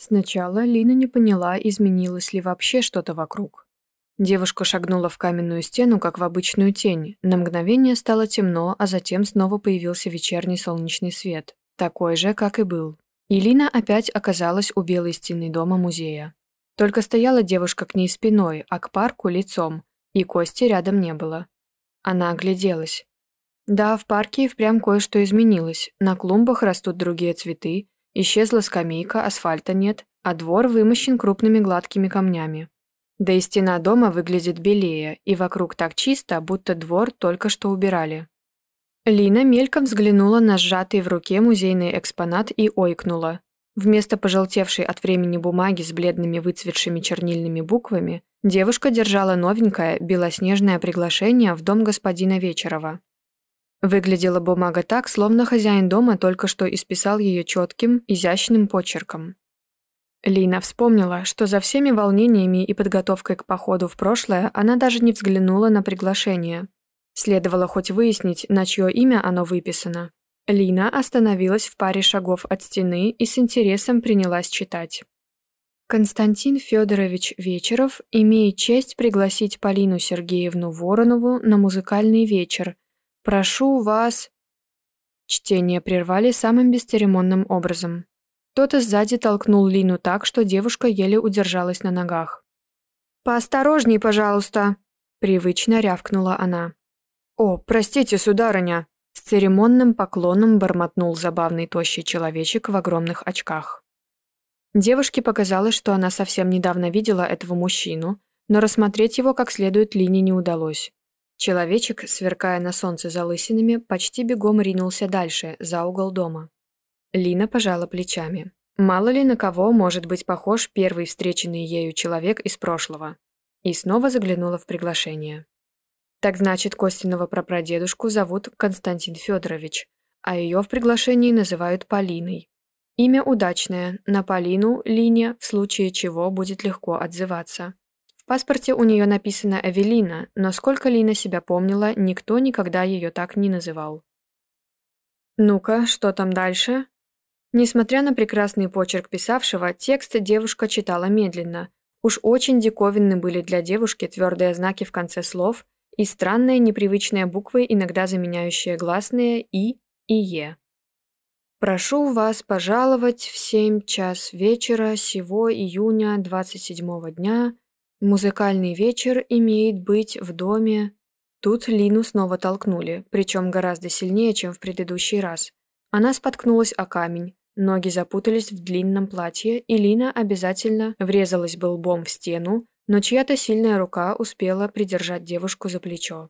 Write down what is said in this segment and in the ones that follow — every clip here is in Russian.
Сначала Лина не поняла, изменилось ли вообще что-то вокруг. Девушка шагнула в каменную стену, как в обычную тень. На мгновение стало темно, а затем снова появился вечерний солнечный свет, такой же, как и был. И Лина опять оказалась у белой стены дома музея. Только стояла девушка к ней спиной, а к парку лицом, и Кости рядом не было. Она огляделась. Да, в парке и впрямь кое-что изменилось. На клумбах растут другие цветы, исчезла скамейка, асфальта нет, а двор вымощен крупными гладкими камнями. Да и стена дома выглядит белее, и вокруг так чисто, будто двор только что убирали. Лина мельком взглянула на сжатый в руке музейный экспонат и ойкнула. Вместо пожелтевшей от времени бумаги с бледными выцветшими чернильными буквами, девушка держала новенькое белоснежное приглашение в дом господина Вечерова. Выглядела бумага так, словно хозяин дома только что исписал ее четким, изящным почерком. Лина вспомнила, что за всеми волнениями и подготовкой к походу в прошлое она даже не взглянула на приглашение. Следовало хоть выяснить, на чье имя оно выписано. Лина остановилась в паре шагов от стены и с интересом принялась читать. Константин Федорович Вечеров имеет честь пригласить Полину Сергеевну Воронову на музыкальный вечер – Прошу вас...» Чтение прервали самым бесцеремонным образом. Кто-то сзади толкнул Лину так, что девушка еле удержалась на ногах. «Поосторожней, пожалуйста!» — привычно рявкнула она. «О, простите, сударыня!» С церемонным поклоном бормотнул забавный тощий человечек в огромных очках. Девушке показалось, что она совсем недавно видела этого мужчину, но рассмотреть его как следует Лине не удалось. Человечек, сверкая на солнце залысинами, почти бегом ринулся дальше, за угол дома. Лина пожала плечами. Мало ли на кого может быть похож первый встреченный ею человек из прошлого. И снова заглянула в приглашение. Так значит, Костиного прапрадедушку зовут Константин Федорович, а ее в приглашении называют Полиной. Имя удачное, на Полину Лине в случае чего будет легко отзываться паспорте у нее написано Эвелина, но сколько Лина себя помнила, никто никогда ее так не называл. «Ну-ка, что там дальше?» Несмотря на прекрасный почерк писавшего, текст девушка читала медленно. Уж очень диковинны были для девушки твердые знаки в конце слов и странные непривычные буквы, иногда заменяющие гласные «и» и «е». «Прошу вас пожаловать в семь час вечера сего июня 27 дня Музыкальный вечер имеет быть в доме. Тут Лину снова толкнули, причем гораздо сильнее, чем в предыдущий раз. Она споткнулась о камень, ноги запутались в длинном платье, и Лина обязательно врезалась бы лбом в стену, но чья-то сильная рука успела придержать девушку за плечо.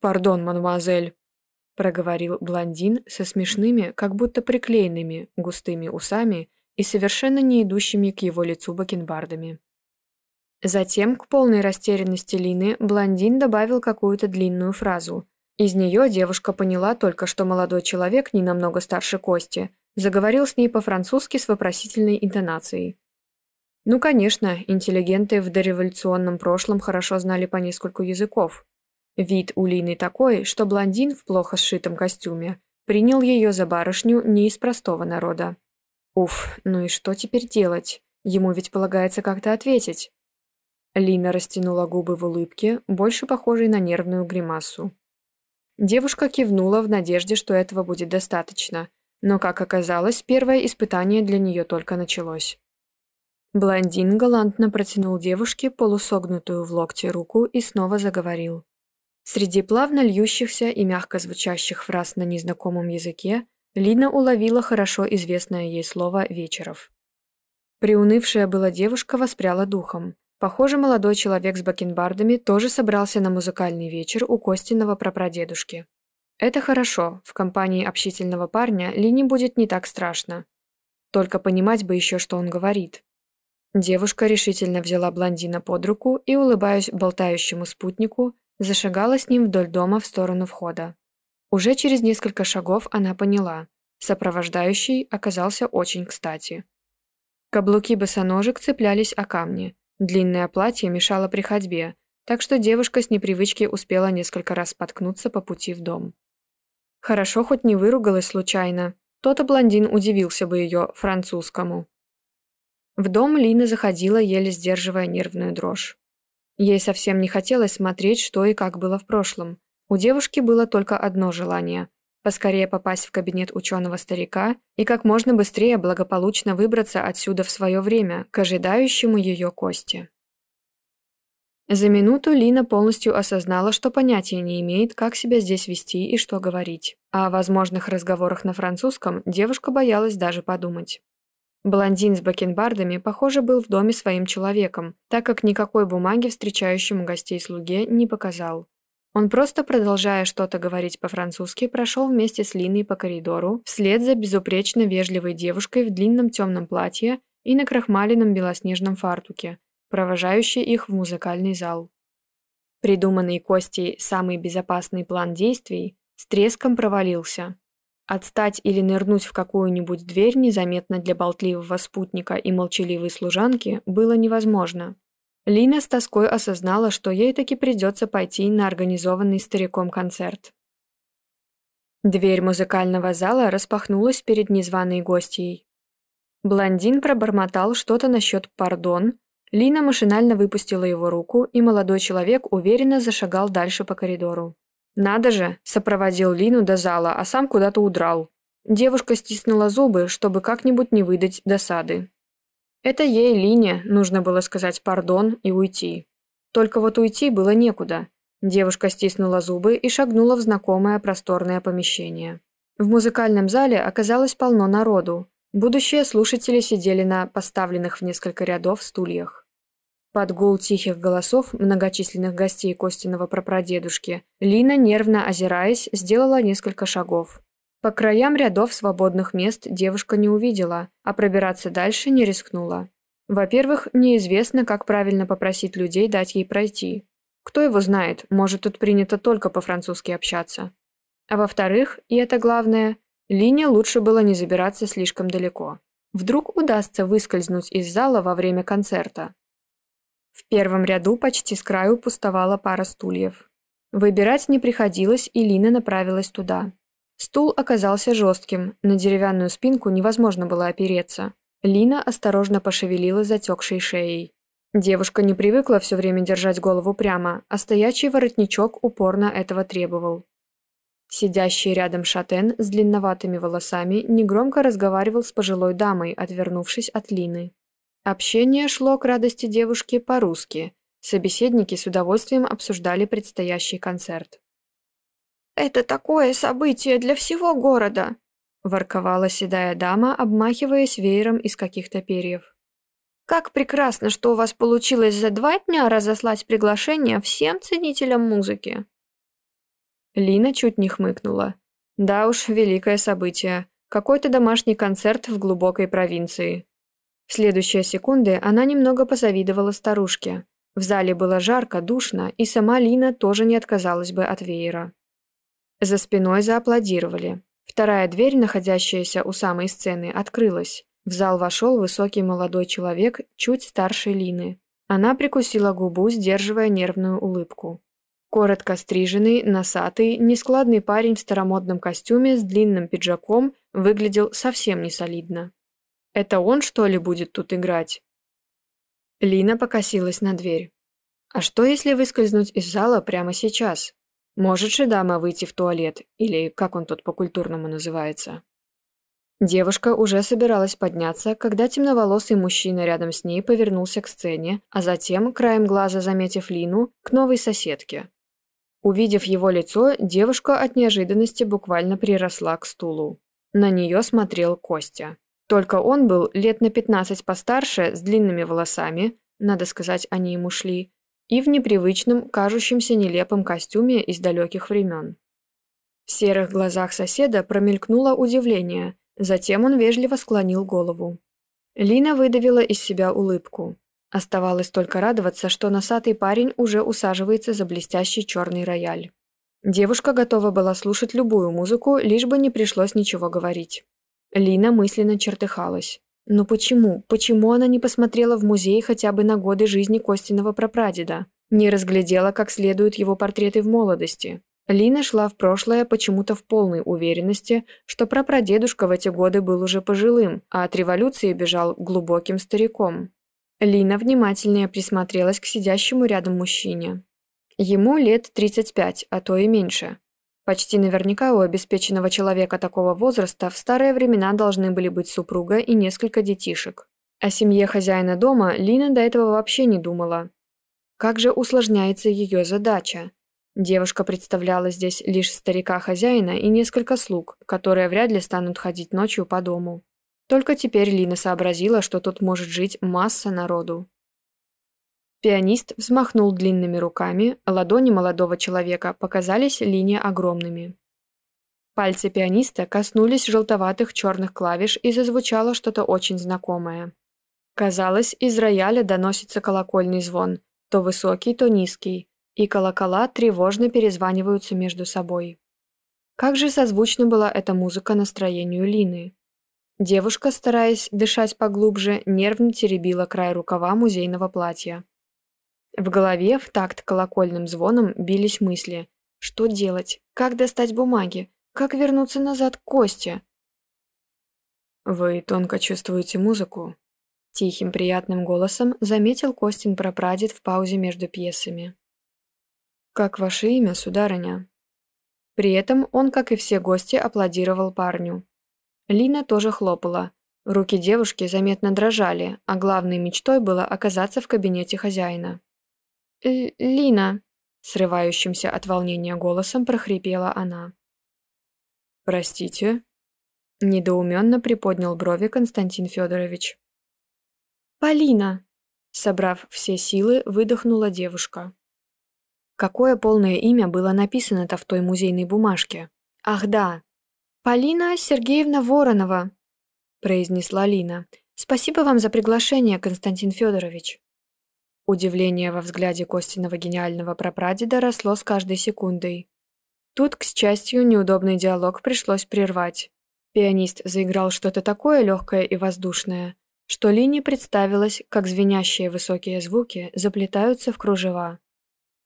«Пардон, мадемуазель», — проговорил блондин со смешными, как будто приклеенными, густыми усами и совершенно не идущими к его лицу бакенбардами. Затем, к полной растерянности Лины, блондин добавил какую-то длинную фразу. Из нее девушка поняла только, что молодой человек, не намного старше Кости, заговорил с ней по-французски с вопросительной интонацией. Ну, конечно, интеллигенты в дореволюционном прошлом хорошо знали по нескольку языков. Вид у Лины такой, что блондин в плохо сшитом костюме принял ее за барышню не из простого народа. Уф, ну и что теперь делать? Ему ведь полагается как-то ответить. Лина растянула губы в улыбке, больше похожей на нервную гримасу. Девушка кивнула в надежде, что этого будет достаточно, но, как оказалось, первое испытание для нее только началось. Блондин галантно протянул девушке полусогнутую в локте руку и снова заговорил. Среди плавно льющихся и мягко звучащих фраз на незнакомом языке Лина уловила хорошо известное ей слово «вечеров». Приунывшая была девушка воспряла духом. Похоже, молодой человек с бакенбардами тоже собрался на музыкальный вечер у Костиного прапрадедушки. Это хорошо, в компании общительного парня Лине будет не так страшно. Только понимать бы еще, что он говорит. Девушка решительно взяла блондина под руку и, улыбаясь болтающему спутнику, зашагала с ним вдоль дома в сторону входа. Уже через несколько шагов она поняла. Сопровождающий оказался очень кстати. Каблуки босоножек цеплялись о камни, Длинное платье мешало при ходьбе, так что девушка с непривычки успела несколько раз споткнуться по пути в дом. Хорошо хоть не выругалась случайно. То-то блондин удивился бы ее французскому. В дом Лина заходила, еле сдерживая нервную дрожь. Ей совсем не хотелось смотреть, что и как было в прошлом. У девушки было только одно желание – поскорее попасть в кабинет ученого-старика и как можно быстрее благополучно выбраться отсюда в свое время, к ожидающему ее кости. За минуту Лина полностью осознала, что понятия не имеет, как себя здесь вести и что говорить. А о возможных разговорах на французском девушка боялась даже подумать. Блондин с бакенбардами, похоже, был в доме своим человеком, так как никакой бумаги встречающему гостей слуге не показал. Он просто, продолжая что-то говорить по-французски, прошел вместе с Линой по коридору, вслед за безупречно вежливой девушкой в длинном темном платье и на крахмаленном белоснежном фартуке, провожающий их в музыкальный зал. Придуманный Костей самый безопасный план действий с треском провалился. Отстать или нырнуть в какую-нибудь дверь незаметно для болтливого спутника и молчаливой служанки было невозможно. Лина с тоской осознала, что ей таки придется пойти на организованный стариком концерт. Дверь музыкального зала распахнулась перед незваной гостьей. Блондин пробормотал что-то насчет «пардон», Лина машинально выпустила его руку, и молодой человек уверенно зашагал дальше по коридору. «Надо же!» – сопроводил Лину до зала, а сам куда-то удрал. Девушка стиснула зубы, чтобы как-нибудь не выдать досады. Это ей, Лине, нужно было сказать «пардон» и уйти. Только вот уйти было некуда. Девушка стиснула зубы и шагнула в знакомое просторное помещение. В музыкальном зале оказалось полно народу, Будущие слушатели сидели на поставленных в несколько рядов стульях. Под гул тихих голосов многочисленных гостей Костиного прапрадедушки Лина, нервно озираясь, сделала несколько шагов. По краям рядов свободных мест девушка не увидела, а пробираться дальше не рискнула. Во-первых, неизвестно, как правильно попросить людей дать ей пройти. Кто его знает, может, тут принято только по-французски общаться. А во-вторых, и это главное, Лине лучше было не забираться слишком далеко. Вдруг удастся выскользнуть из зала во время концерта. В первом ряду почти с краю пустовала пара стульев. Выбирать не приходилось, и Лина направилась туда. Стул оказался жестким, на деревянную спинку невозможно было опереться. Лина осторожно пошевелила затекшей шеей. Девушка не привыкла все время держать голову прямо, а стоячий воротничок упорно этого требовал. Сидящий рядом шатен с длинноватыми волосами негромко разговаривал с пожилой дамой, отвернувшись от Лины. Общение шло к радости девушки по-русски. Собеседники с удовольствием обсуждали предстоящий концерт. «Это такое событие для всего города!» – ворковала седая дама, обмахиваясь веером из каких-то перьев. «Как прекрасно, что у вас получилось за два дня разослать приглашение всем ценителям музыки!» Лина чуть не хмыкнула. Да уж, великое событие. Какой-то домашний концерт в глубокой провинции. В следующие секунды она немного позавидовала старушке. В зале было жарко, душно, и сама Лина тоже не отказалась бы от веера. За спиной зааплодировали. Вторая дверь, находящаяся у самой сцены, открылась. В зал вошел высокий молодой человек, чуть старше Лины. Она прикусила губу, сдерживая нервную улыбку. Коротко стриженный, носатый, нескладный парень в старомодном костюме с длинным пиджаком выглядел совсем не солидно. Это он, что ли, будет тут играть? Лина покосилась на дверь. А что, если выскользнуть из зала прямо сейчас? Может же дама выйти в туалет, или как он тут по-культурному называется? Девушка уже собиралась подняться, когда темноволосый мужчина рядом с ней повернулся к сцене, а затем, краем глаза заметив Лину, к новой соседке. Увидев его лицо, девушка от неожиданности буквально приросла к стулу. На нее смотрел Костя. Только он был лет на 15 постарше, с длинными волосами, надо сказать, они ему шли, и в непривычном, кажущемся нелепом костюме из далеких времен. В серых глазах соседа промелькнуло удивление, затем он вежливо склонил голову. Лина выдавила из себя улыбку. Оставалось только радоваться, что носатый парень уже усаживается за блестящий черный рояль. Девушка готова была слушать любую музыку, лишь бы не пришлось ничего говорить. Лина мысленно чертыхалась. Но почему? Почему она не посмотрела в музей хотя бы на годы жизни Костиного прапрадеда? Не разглядела как следует его портреты в молодости? Лина шла в прошлое почему-то в полной уверенности, что прапрадедушка в эти годы был уже пожилым, а от революции бежал глубоким стариком. Лина внимательнее присмотрелась к сидящему рядом мужчине. Ему лет 35, а то и меньше. Почти наверняка у обеспеченного человека такого возраста в старые времена должны были быть супруга и несколько детишек. О семье хозяина дома Лина до этого вообще не думала. Как же усложняется ее задача? Девушка представляла здесь лишь старика-хозяина и несколько слуг, которые вряд ли станут ходить ночью по дому. Только теперь Лина сообразила, что тут может жить масса народу. Пианист взмахнул длинными руками, ладони молодого человека показались Лине огромными. Пальцы пианиста коснулись желтоватых черных клавиш и зазвучало что-то очень знакомое. Казалось, из рояля доносится колокольный звон, то высокий, то низкий, и колокола тревожно перезваниваются между собой. Как же созвучна была эта музыка настроению Лины. Девушка, стараясь дышать поглубже, нервно теребила край рукава музейного платья. В голове в такт колокольным звоном бились мысли. Что делать? Как достать бумаги? Как вернуться назад к Косте? «Вы тонко чувствуете музыку?» Тихим приятным голосом заметил Костин прапрадед в паузе между пьесами. «Как ваше имя, сударыня?» При этом он, как и все гости, аплодировал парню. Лина тоже хлопала. Руки девушки заметно дрожали, а главной мечтой было оказаться в кабинете хозяина. «Лина», — срывающимся от волнения голосом прохрипела она. «Простите?» — недоуменно приподнял брови Константин Федорович. «Полина!» — собрав все силы, выдохнула девушка. Какое полное имя было написано-то в той музейной бумажке? Ах да, Полина Сергеевна Воронова, произнесла Лина. Спасибо вам за приглашение, Константин Федорович. Удивление во взгляде Костиного гениального прапрадеда росло с каждой секундой. Тут, к счастью, неудобный диалог пришлось прервать. Пианист заиграл что-то такое легкое и воздушное, что Лине представилось, как звенящие высокие звуки заплетаются в кружева.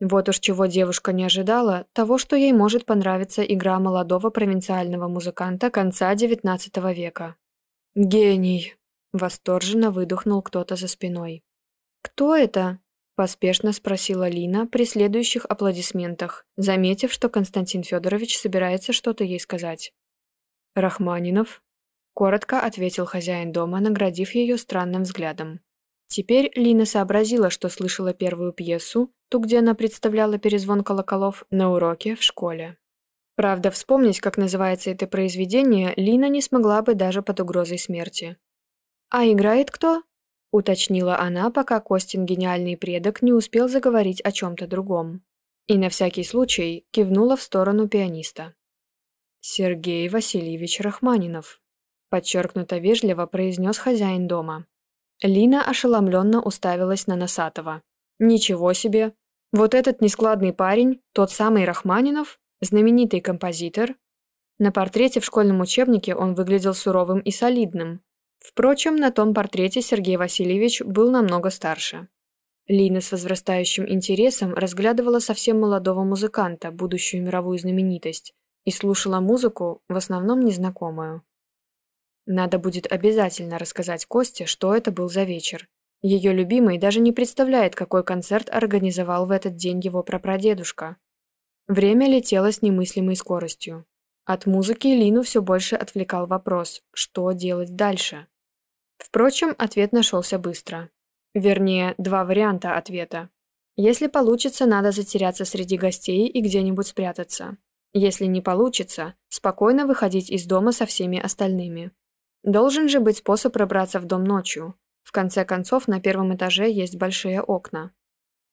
Вот уж чего девушка не ожидала, того, что ей может понравиться игра молодого провинциального музыканта конца XIX века. «Гений!» – восторженно выдохнул кто-то за спиной. «Кто это?» – поспешно спросила Лина при следующих аплодисментах, заметив, что Константин Федорович собирается что-то ей сказать. «Рахманинов?» – коротко ответил хозяин дома, наградив ее странным взглядом. Теперь Лина сообразила, что слышала первую пьесу, ту, где она представляла перезвон колоколов, на уроке в школе. Правда, вспомнить, как называется это произведение, Лина не смогла бы даже под угрозой смерти. «А играет кто?» — уточнила она, пока Костин гениальный предок не успел заговорить о чем-то другом. И на всякий случай кивнула в сторону пианиста. «Сергей Васильевич Рахманинов», — подчеркнуто вежливо произнес хозяин дома. Лина ошеломленно уставилась на Носатого. «Ничего себе! Вот этот нескладный парень, тот самый Рахманинов, знаменитый композитор. На портрете в школьном учебнике он выглядел суровым и солидным. Впрочем, на том портрете Сергей Васильевич был намного старше. Лина с возрастающим интересом разглядывала совсем молодого музыканта, будущую мировую знаменитость, и слушала музыку, в основном незнакомую. Надо будет обязательно рассказать Косте, что это был за вечер. Ее любимый даже не представляет, какой концерт организовал в этот день его прапрадедушка. Время летело с немыслимой скоростью. От музыки Лину все больше отвлекал вопрос, что делать дальше. Впрочем, ответ нашелся быстро. Вернее, два варианта ответа. Если получится, надо затеряться среди гостей и где-нибудь спрятаться. Если не получится, спокойно выходить из дома со всеми остальными. Должен же быть способ пробраться в дом ночью. В конце концов, на первом этаже есть большие окна.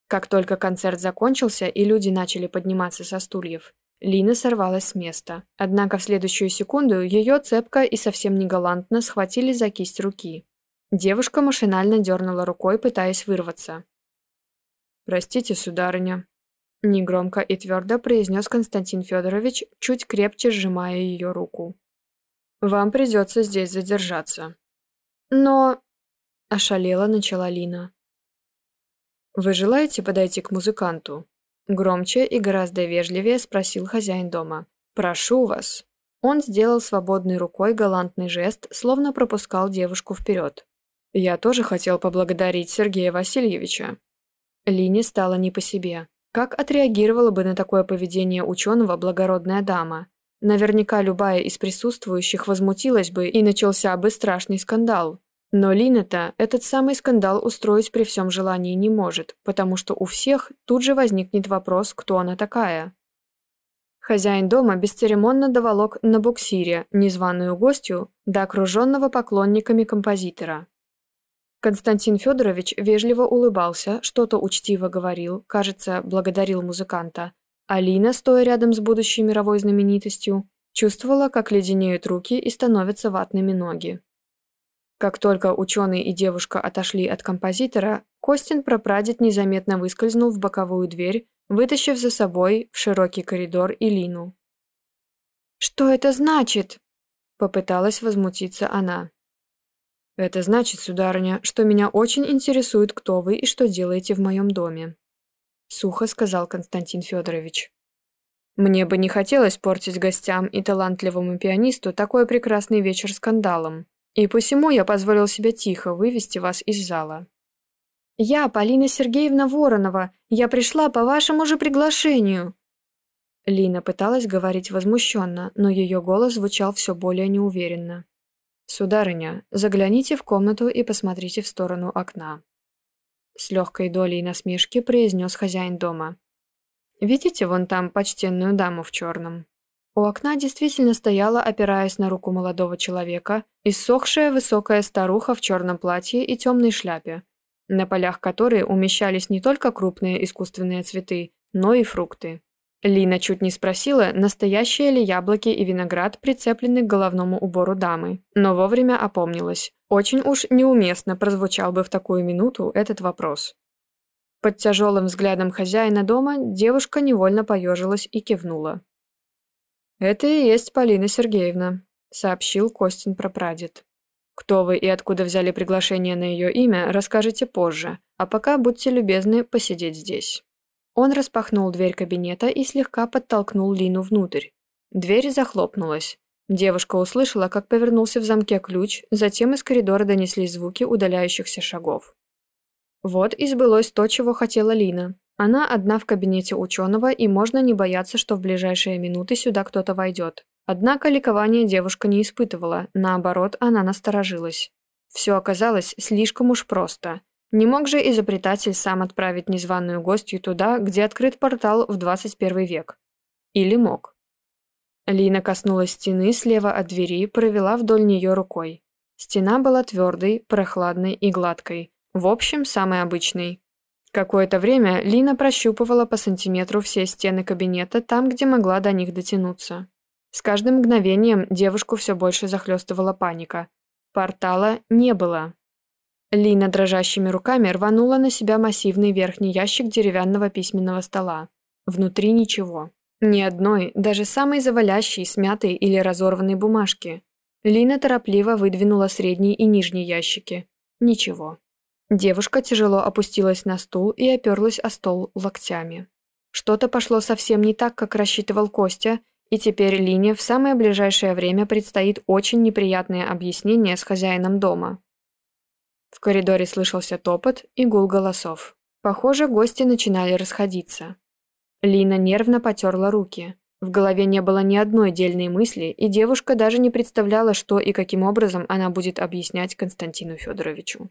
Как только концерт закончился и люди начали подниматься со стульев, Лина сорвалась с места. Однако в следующую секунду ее цепко и совсем не галантно схватили за кисть руки. Девушка машинально дернула рукой, пытаясь вырваться. «Простите, сударыня», – негромко и твердо произнес Константин Федорович, чуть крепче сжимая ее руку. Вам придется здесь задержаться. Но... Ошалела начала Лина. Вы желаете подойти к музыканту? Громче и гораздо вежливее спросил хозяин дома. «Прошу вас». Он сделал свободной рукой галантный жест, словно пропускал девушку вперед. «Я тоже хотел поблагодарить Сергея Васильевича». Лине стало не по себе. Как отреагировала бы на такое поведение ученого благородная дама? Наверняка любая из присутствующих возмутилась бы и начался бы страшный скандал. Но Лина-то этот самый скандал устроить при всем желании не может, потому что у всех тут же возникнет вопрос, кто она такая. Хозяин дома бесцеремонно доволок на буксире незваную гостью до окруженного поклонниками композитора. Константин Федорович вежливо улыбался, что-то учтиво говорил, кажется, благодарил музыканта. Алина, стоя рядом с будущей мировой знаменитостью, чувствовала, как леденеют руки и становятся ватными ноги. Как только ученый и девушка отошли от композитора, Костин прапрадед незаметно выскользнул в боковую дверь, вытащив за собой в широкий коридор Илину. «Что это значит?» – попыталась возмутиться она. «Это значит, сударыня, что меня очень интересует, кто вы и что делаете в моем доме», – сухо сказал Константин Федорович. «Мне бы не хотелось портить гостям и талантливому пианисту такой прекрасный вечер скандалом, и посему я позволил себе тихо вывести вас из зала». «Я Полина Сергеевна Воронова. Я пришла по вашему же приглашению». Лина пыталась говорить возмущенно, но ее голос звучал все более неуверенно. «Сударыня, загляните в комнату и посмотрите в сторону окна». С легкой долей насмешки произнес хозяин дома. «Видите вон там почтенную даму в черном?» У окна действительно стояла, опираясь на руку молодого человека, иссохшая высокая старуха в черном платье и темной шляпе, на полях которой умещались не только крупные искусственные цветы, но и фрукты. Лина чуть не спросила, настоящие ли яблоки и виноград прицеплены к головному убору дамы, но вовремя опомнилась. Очень уж неуместно прозвучал бы в такую минуту этот вопрос. Под тяжелым взглядом хозяина дома девушка невольно поежилась и кивнула. «Это и есть Полина Сергеевна», — сообщил Костин прапрадед. «Кто вы и откуда взяли приглашение на ее имя, расскажете позже, а пока будьте любезны посидеть здесь». Он распахнул дверь кабинета и слегка подтолкнул Лину внутрь. Дверь захлопнулась. Девушка услышала, как повернулся в замке ключ, затем из коридора донеслись звуки удаляющихся шагов. Вот и сбылось то, чего хотела Лина. Она одна в кабинете ученого, и можно не бояться, что в ближайшие минуты сюда кто-то войдет. Однако ликования девушка не испытывала, наоборот, она насторожилась. Все оказалось слишком уж просто. Не мог же изобретатель сам отправить незваную гостью туда, где открыт портал в 21 век. Или мог. Лина коснулась стены слева от двери, провела вдоль нее рукой. Стена была твердой, прохладной и гладкой. В общем, самой обычной. Какое-то время Лина прощупывала по сантиметру все стены кабинета там, где могла до них дотянуться. С каждым мгновением девушку все больше захлестывала паника. Портала не было. Лина дрожащими руками рванула на себя массивный верхний ящик деревянного письменного стола. Внутри ничего. Ни одной, даже самой завалящей, смятой или разорванной бумажки. Лина торопливо выдвинула средний и нижний ящики. Ничего. Девушка тяжело опустилась на стул и оперлась о стол локтями. Что-то пошло совсем не так, как рассчитывал Костя, и теперь Лине в самое ближайшее время предстоит очень неприятное объяснение с хозяином дома. В коридоре слышался топот и гул голосов. Похоже, гости начинали расходиться. Лина нервно потерла руки. В голове не было ни одной дельной мысли, и девушка даже не представляла, что и каким образом она будет объяснять Константину Федоровичу.